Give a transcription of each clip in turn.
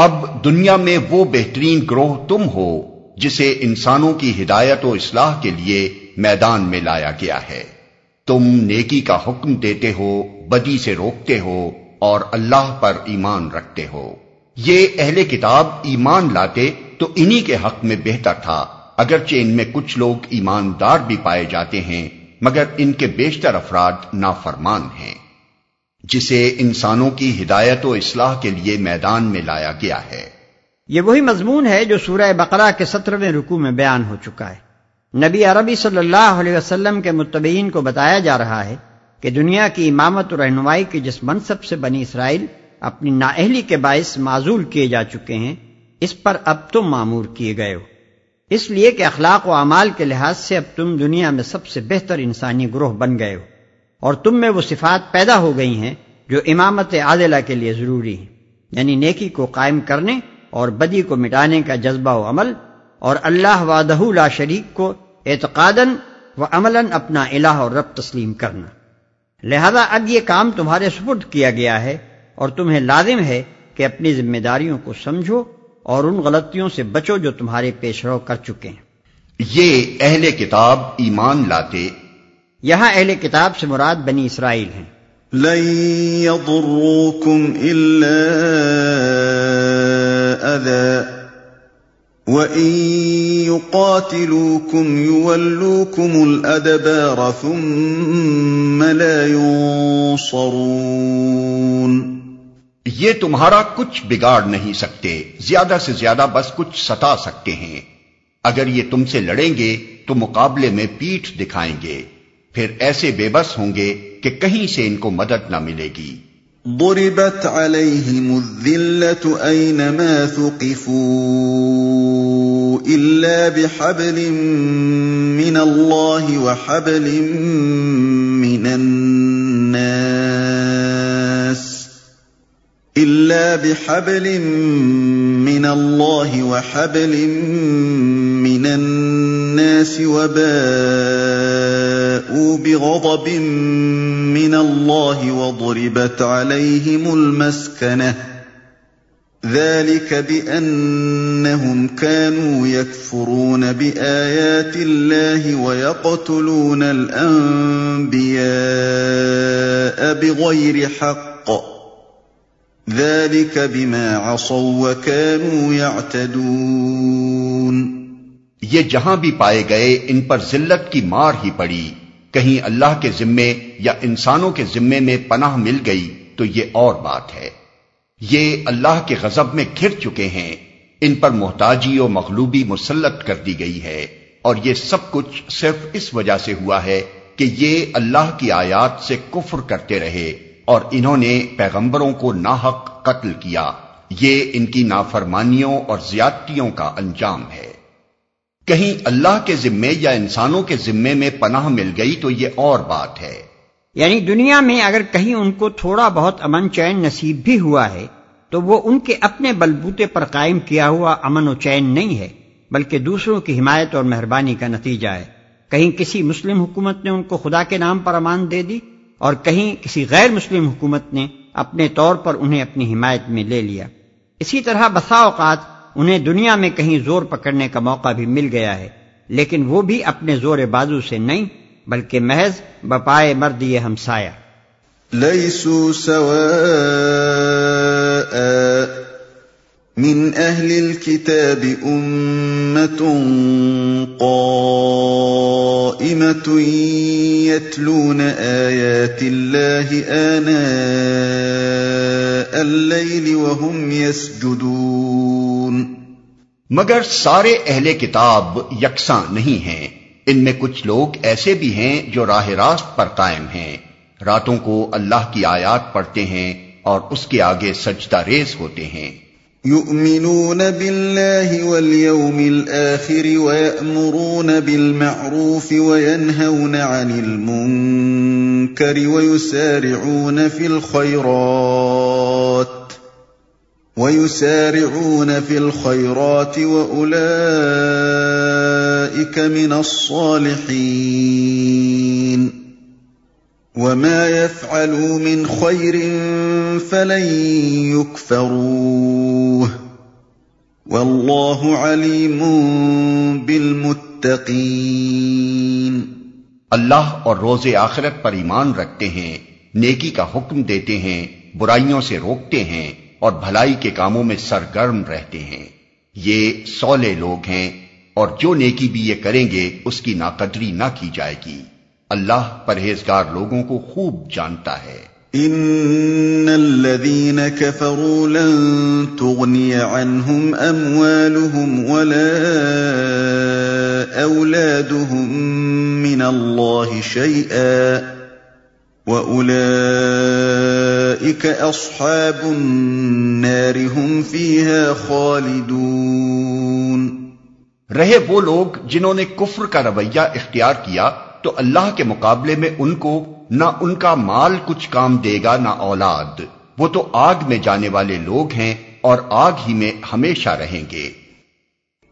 اب دنیا میں وہ بہترین گروہ تم ہو جسے انسانوں کی ہدایت و اصلاح کے لیے میدان میں لایا گیا ہے۔ تم نیکی کا حکم دیتے ہو، بدی سے روکتے ہو اور اللہ پر ایمان رکھتے ہو۔ یہ اہل کتاب ایمان لاتے تو انہی کے حق میں بہتر تھا، اگرچہ ان میں کچھ لوگ ایماندار بھی پائے جاتے ہیں، مگر ان کے بیشتر افراد نافرمان ہیں۔ جسے انسانوں کی ہدایت و اصلاح کے لیے میدان میں لایا گیا ہے۔ یہ وہی مضمون ہے جو سورہ بقرہ کے سترویں رکو میں بیان ہو چکا ہے۔ نبی عربی صلی اللہ علیہ وسلم کے متبعین کو بتایا جا رہا ہے کہ دنیا کی امامت و رہنمائی کے جس منصب سے بنی اسرائیل اپنی نااہلی کے باعث معذول کیے جا چکے ہیں، اس پر اب تم معمور کیے گئے ہو۔ اس لیے کہ اخلاق و اعمال کے لحاظ سے اب تم دنیا میں سب سے بہتر انسانی گروہ بن گئے ہو۔ اور تم میں وہ صفات پیدا ہو گئی ہیں جو امامت عادلہ کے لیے ضروری ہیں۔ یعنی نیکی کو قائم کرنے اور بدی کو مٹانے کا جذبہ و عمل اور اللہ وادہ لا شریک کو اعتقادن و عملاً اپنا الہ اور رب تسلیم کرنا۔ لہذا اب یہ کام تمہارے سپرد کیا گیا ہے اور تمہیں لازم ہے کہ اپنی ذمہ داریوں کو سمجھو اور ان غلطیوں سے بچو جو تمہارے پیش رو کر چکے ہیں۔ یہ اہل کتاب ایمان لاتے یہاں اہل کتاب سے مراد بنی اسرائیل ہیں۔ لن يضروكم إلا أذى وإن يقاتلوكم يولوكم الأدبار ثم لا ينصرون۔ یہ تمہارا کچھ بگاڑ نہیں سکتے زیادہ سے زیادہ بس کچھ ستا سکتے ہیں۔ اگر یہ تم سے لڑیں گے تو مقابلے میں پیٹھ دکھائیں گے۔ پھر ایسے بے بس ہوں گے کہ کہیں سے ان کو مدد نہ ملے گی۔ ضربت عليهم الذلة أينما ثقفوا إلا بحبل من الله وحبل من الناس إلا بحبل من الله وحبل من الناس وباءوا بغضب من الله وضربت عليهم المسكنة ذلك بأنهم كانوا يكفرون بآيات الله ويقتلون الأنبياء بغير حق ذلك بما عصوا وكانوا يعتدون یہ جہاں بھی پائے گئے ان پر ذلت کی مار ہی پڑی۔ کہیں اللہ کے ذمے یا انسانوں کے ذمے میں پناہ مل گئی تو یہ اور بات ہے۔ یہ اللہ کے غضب میں گھر چکے ہیں۔ ان پر محتاجی و مغلوبی مسلط کر دی گئی ہے۔ اور یہ سب کچھ صرف اس وجہ سے ہوا ہے کہ یہ اللہ کی آیات سے کفر کرتے رہے اور انہوں نے پیغمبروں کو ناحق قتل کیا۔ یہ ان کی نافرمانیوں اور زیادتیوں کا انجام ہے۔ کہیں اللہ کے ذمے یا انسانوں کے ذمے میں پناہ مل گئی تو یہ اور بات ہے۔ یعنی دنیا میں اگر کہیں ان کو تھوڑا بہت امن چین نصیب بھی ہوا ہے، تو وہ ان کے اپنے بلبوتے پر قائم کیا ہوا امن و چین نہیں ہے، بلکہ دوسروں کی حمایت اور مہربانی کا نتیجہ ہے۔ کہیں کسی مسلم حکومت نے ان کو خدا کے نام پر امان دے دی، اور کہیں کسی غیر مسلم حکومت نے اپنے طور پر انہیں اپنی حمایت میں لے لیا۔ اسی طرح بسا اوقات انہیں دنیا میں کہیں زور پکڑنے کا موقع بھی مل گیا ہے، لیکن وہ بھی اپنے زور بازو سے نہیں، بلکہ محض بپائے مرد یہ ہمسایا ليسوا سواء من أهل الكتاب أمة قائمة يتلون آيات الله آناء الليل وهم يسجدون مگر سارے اہل کتاب یکساں نہیں ہیں۔ ان میں کچھ لوگ ایسے بھی ہیں جو راہ راست پر قائم ہیں۔ راتوں کو اللہ کی آیات پڑھتے ہیں اور اس کے آگے سجدہ ریز ہوتے ہیں۔ يؤمنون بالله واليوم الآخر ويأمرون بالمعروف وينهون عن المنكر ويسارعون في الخيرات ويسارعون في الخيرات وأولئك من الصالحين. وما يفعلوا من خير فلن يكفروه. والله عليم بالمتقين. اللہ اور روز آخرت پر ایمان رکھتے ہیں، نیکی کا حکم دیتے ہیں، برائیوں سے روکتے ہیں اور بھلائی کے کاموں میں سرگرم رہتے ہیں۔ یہ سولے لوگ ہیں اور جو نیکی بھی یہ کریں گے، اس کی ناقدری نہ کی جائے گی۔ اللہ پرہیزگار لوگوں کو خوب جانتا ہے۔ ان الذين كفروا لن تغني عنهم اموالهم ولا اولادهم من الله شيئا واولئك اصحاب النار هم فيها خالدون رہے وہ لوگ جنہوں نے کفر کا رویہ اختیار کیا تو اللہ کے مقابلے میں ان کو نہ ان کا مال کچھ کام دے گا نہ اولاد۔ وہ تو آگ میں جانے والے لوگ ہیں اور آگ ہی میں ہمیشہ رہیں گے۔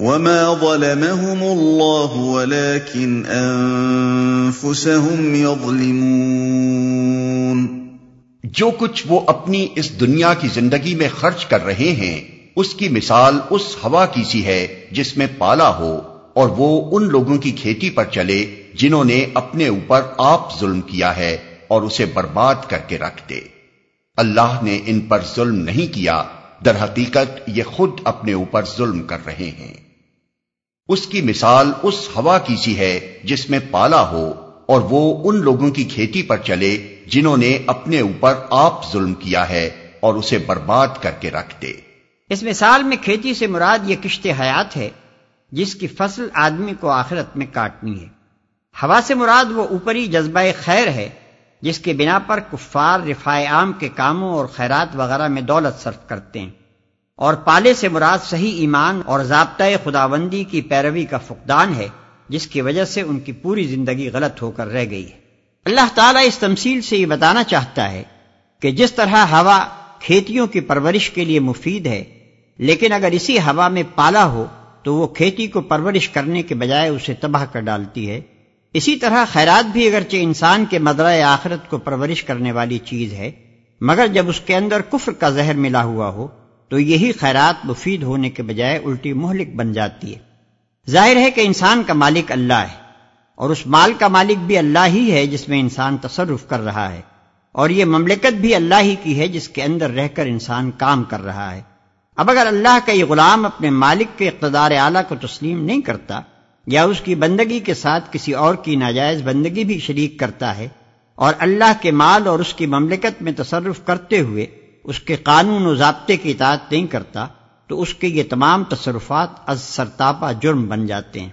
وما ظلمهم الله ولكن أنفسهم يظلمون جو کچھ وہ اپنی اس دنیا کی زندگی میں خرچ کر رہے ہیں، اس کی مثال اس ہوا کی سی ہے جس میں پالا ہو اور وہ ان لوگوں کی کھیتی پر چلے جنہوں نے اپنے اوپر آپ ظلم کیا ہے اور اسے برباد کر کے رکھ دے۔ اللہ نے ان پر ظلم نہیں کیا، در حقیقت یہ خود اپنے اوپر ظلم کر رہے ہیں۔ اس کی مثال اس ہوا کی سی ہے جس میں پالا ہو اور وہ ان لوگوں کی کھیتی پر چلے جنہوں نے اپنے اوپر آپ ظلم کیا ہے اور اسے برباد کر کے رکھ دے۔ اس مثال میں کھیتی سے مراد یہ کشت حیات ہے جس کی فصل آدمی کو آخرت میں کاٹنی ہے۔ ہوا سے مراد وہ اوپری جذبہ خیر ہے جس کے بنا پر کفار رفاع عام کے کاموں اور خیرات وغیرہ میں دولت صرف کرتے ہیں۔ اور پالے سے مراد صحیح ایمان اور ضابطۂ خداوندی کی پیروی کا فقدان ہے، جس کی وجہ سے ان کی پوری زندگی غلط ہو کر رہ گئی ہے۔ اللہ تعالیٰ اس تمثیل سے یہ بتانا چاہتا ہے کہ جس طرح ہوا کھیتیوں کی پرورش کے لیے مفید ہے، لیکن اگر اسی ہوا میں پالا ہو تو وہ کھیتی کو پرورش کرنے کے بجائے اسے تباہ کر ڈالتی ہے۔ اسی طرح خیرات بھی اگرچہ انسان کے مدرہ آخرت کو پرورش کرنے والی چیز ہے، مگر جب اس کے اندر کفر کا زہر ملا ہوا ہو تو یہی خیرات مفید ہونے کے بجائے الٹی مہلک بن جاتی ہے۔ ظاہر ہے کہ انسان کا مالک اللہ ہے اور اس مال کا مالک بھی اللہ ہی ہے جس میں انسان تصرف کر رہا ہے، اور یہ مملکت بھی اللہ ہی کی ہے جس کے اندر رہ کر انسان کام کر رہا ہے۔ اب اگر اللہ کا یہ غلام اپنے مالک کے اقتدار اعلیٰ کو تسلیم نہیں کرتا یا اس کی بندگی کے ساتھ کسی اور کی ناجائز بندگی بھی شریک کرتا ہے اور اللہ کے مال اور اس کی مملکت میں تصرف کرتے ہوئے اس کے قانون و ضابطے کی اطاعت نہیں کرتا تو اس کے یہ تمام تصرفات از سرتاپا جرم بن جاتے ہیں۔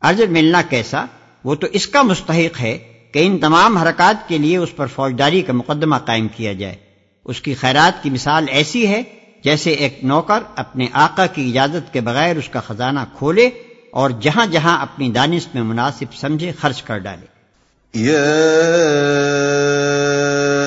اجر ملنا کیسا؟ وہ تو اس کا مستحق ہے کہ ان تمام حرکات کے لیے اس پر فوجداری کا مقدمہ قائم کیا جائے۔ اس کی خیرات کی مثال ایسی ہے جیسے ایک نوکر اپنے آقا کی اجازت کے بغیر اس کا خزانہ کھولے اور جہاں جہاں اپنی دانش میں مناسب سمجھے خرچ کر ڈالے۔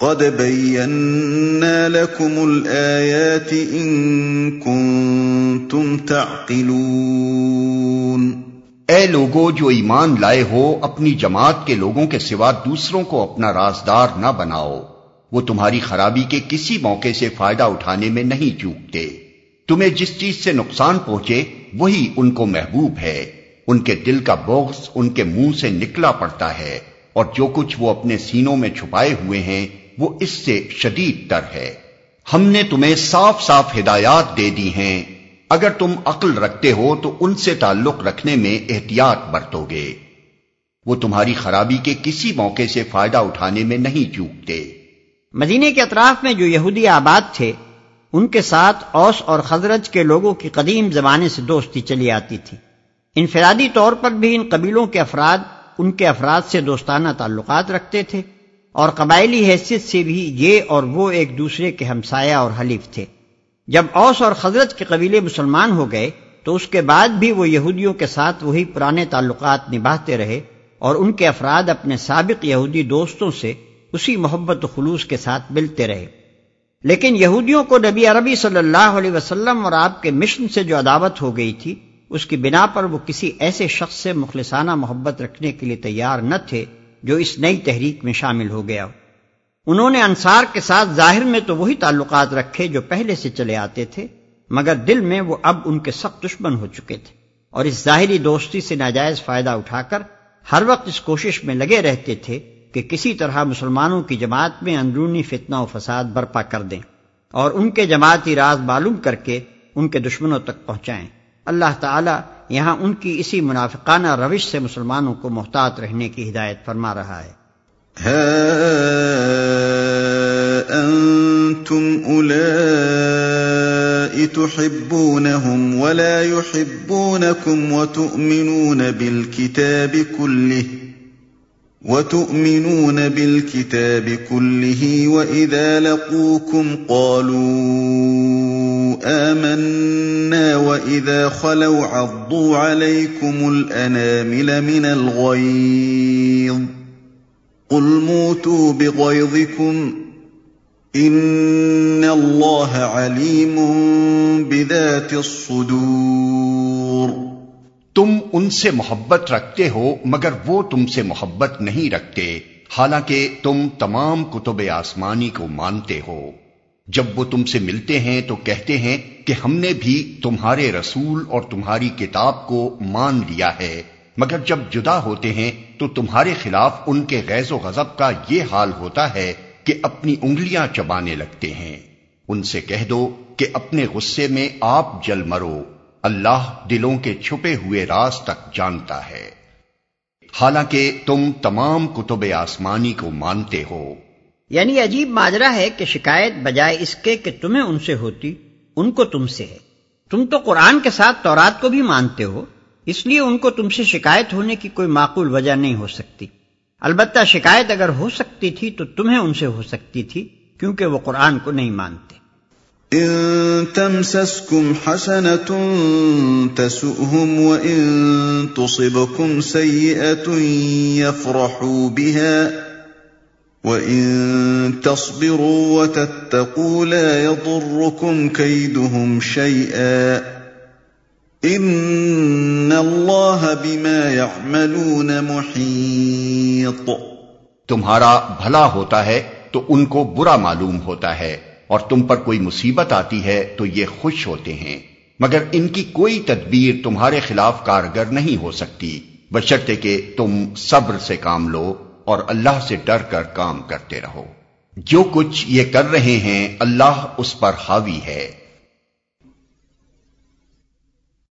قد بينا لكم الآيات إن كنتم تعقلون اے لوگو جو ایمان لائے ہو، اپنی جماعت کے لوگوں کے سوا دوسروں کو اپنا رازدار نہ بناؤ۔ وہ تمہاری خرابی کے کسی موقع سے فائدہ اٹھانے میں نہیں چوکتے۔ تمہیں جس چیز سے نقصان پہنچے، وہی ان کو محبوب ہے۔ ان کے دل کا بغض ان کے منہ سے نکلا پڑتا ہے، اور جو کچھ وہ اپنے سینوں میں چھپائے ہوئے ہیں وہ اس سے شدید تر ہے۔ ہم نے تمہیں صاف صاف ہدایات دے دی ہیں۔ اگر تم عقل رکھتے ہو تو ان سے تعلق رکھنے میں احتیاط برتو گے۔ وہ تمہاری خرابی کے کسی موقع سے فائدہ اٹھانے میں نہیں چوکتے۔ مدینے کے اطراف میں جو یہودی آباد تھے، ان کے ساتھ اوس اور خزرج کے لوگوں کی قدیم زمانے سے دوستی چلی آتی تھی۔ انفرادی طور پر بھی ان قبیلوں کے افراد، ان کے افراد سے دوستانہ تعلقات رکھتے تھے۔ اور قبائلی حیثیت سے بھی یہ اور وہ ایک دوسرے کے ہمسایہ اور حلیف تھے۔ جب اوس اور خزرت کے قبیلے مسلمان ہو گئے، تو اس کے بعد بھی وہ یہودیوں کے ساتھ وہی پرانے تعلقات نبھاتے رہے اور ان کے افراد اپنے سابق یہودی دوستوں سے اسی محبت و خلوص کے ساتھ ملتے رہے۔ لیکن یہودیوں کو نبی عربی صلی اللہ علیہ وسلم اور آپ کے مشن سے جو عداوت ہو گئی تھی، اس کی بنا پر وہ کسی ایسے شخص سے مخلصانہ محبت رکھنے کے لیے تیار نہ تھے جو اس نئی تحریک میں شامل ہو گیا انہوں نے انصار کے ساتھ ظاہر میں تو وہی تعلقات رکھے جو پہلے سے چلے آتے تھے، مگر دل میں وہ اب ان کے سخت دشمن ہو چکے تھے۔ اور اس ظاہری دوستی سے ناجائز فائدہ اٹھا کر ہر وقت اس کوشش میں لگے رہتے تھے کہ کسی طرح مسلمانوں کی جماعت میں اندرونی فتنہ و فساد برپا کر دیں اور ان کے جماعتی راز معلوم کر کے ان کے دشمنوں تک پہنچائیں۔ اللہ تعالی یہاں ان کی اسی منافقانہ روش سے مسلمانوں کو محتاط رہنے کی ہدایت فرما رہا ہے۔ أنتم أولئك تحبونهم ولا يحبونكم وتؤمنون بالكتاب كله وتؤمنون بالكتاب كله وإذا لقوكم قالوا آمنا وإذا خلوا عضوا عليكم الأنامل من الغيظ قل موتوا بغيظكم ان اللہ علیم بذات الصدور تم ان سے محبت رکھتے ہو مگر وہ تم سے محبت نہیں رکھتے، حالانکہ تم تمام کتب آسمانی کو مانتے ہو۔ جب وہ تم سے ملتے ہیں تو کہتے ہیں کہ ہم نے بھی تمہارے رسول اور تمہاری کتاب کو مان لیا ہے۔ مگر جب جدا ہوتے ہیں تو تمہارے خلاف ان کے غیظ و غضب کا یہ حال ہوتا ہے کہ اپنی انگلیاں چبانے لگتے ہیں۔ ان سے کہہ دو کہ اپنے غصے میں آپ جل مرو۔ اللہ دلوں کے چھپے ہوئے راز تک جانتا ہے۔ حالانکہ تم تمام کتب آسمانی کو مانتے ہو۔ یعنی عجیب ماجرا ہے کہ شکایت بجائے اس کے کہ تمہیں ان سے ہوتی، ان کو تم سے ہے۔ تم تو قرآن کے ساتھ تورات کو بھی مانتے ہو، اس لیے ان کو تم سے شکایت ہونے کی کوئی معقول وجہ نہیں ہو سکتی۔ البتہ شکایت اگر ہو سکتی تھی تو تمہیں ان سے ہو سکتی تھی، کیونکہ وہ قرآن کو نہیں مانتے۔ ان تمسسكم حسنة تسؤهم وان تصبكم سيئة يفرحوا بها وان تصبروا وتتقوا لا يضركم كيدهم شيئا ان اللہ بما يعملون محیط تمہارا بھلا ہوتا ہے تو ان کو برا معلوم ہوتا ہے اور تم پر کوئی مصیبت آتی ہے تو یہ خوش ہوتے ہیں۔ مگر ان کی کوئی تدبیر تمہارے خلاف کارگر نہیں ہو سکتی۔ بشرطے کہ تم صبر سے کام لو۔ اور اللہ سے ڈر کر کام کرتے رہو۔ جو کچھ یہ کر رہے ہیں، اللہ اس پر حاوی ہے۔